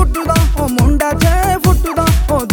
ਫੁੱਟਦਾ ਉਹ ਮੁੰਡਾ ਜੇ ਫੁੱਟਦਾ ਉਹ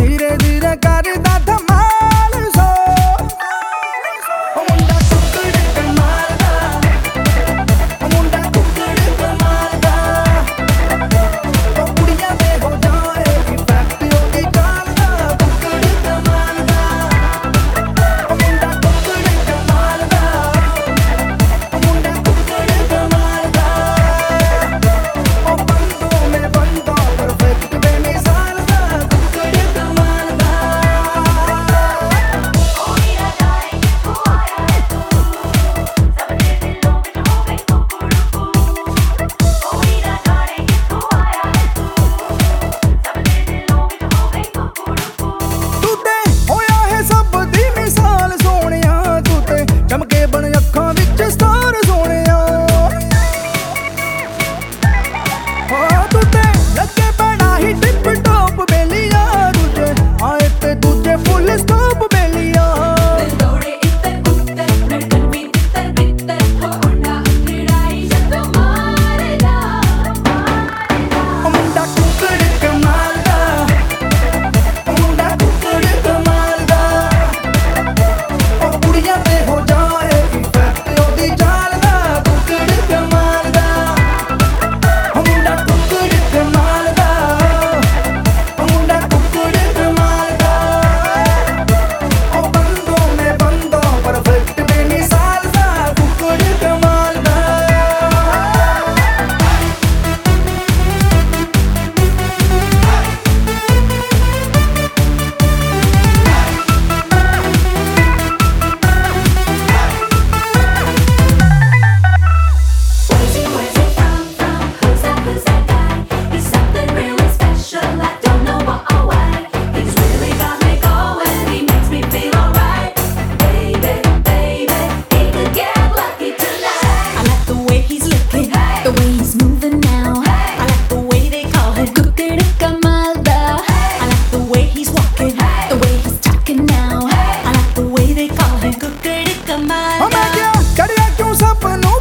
ਮਾਰਦਾ ਮੈਂ ਕਿਹਾ, ਚੜਿਆ ਕਿਉਂ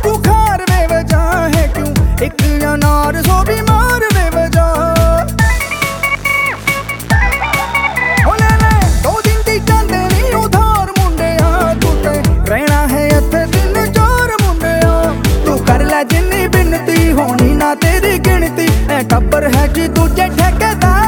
ਤੂੰ ਰਹਿਣਾ ਹੈ ਇੱਥੇ ਦਿਨ ਚਾਰ ਮੁੰਡਿਆ। ਤੂੰ ਕਰ ਲੈ ਜਿੰਨੀ ਬਿਨਤੀ ਹੋਣੀ, ਨਾ ਤੇਰੀ ਗਿਣਤੀ। ਐ ਟੱਬਰ ਹੈ ਜੀ ਦੂਜੇ ਠੇਕੇਦਾਰ।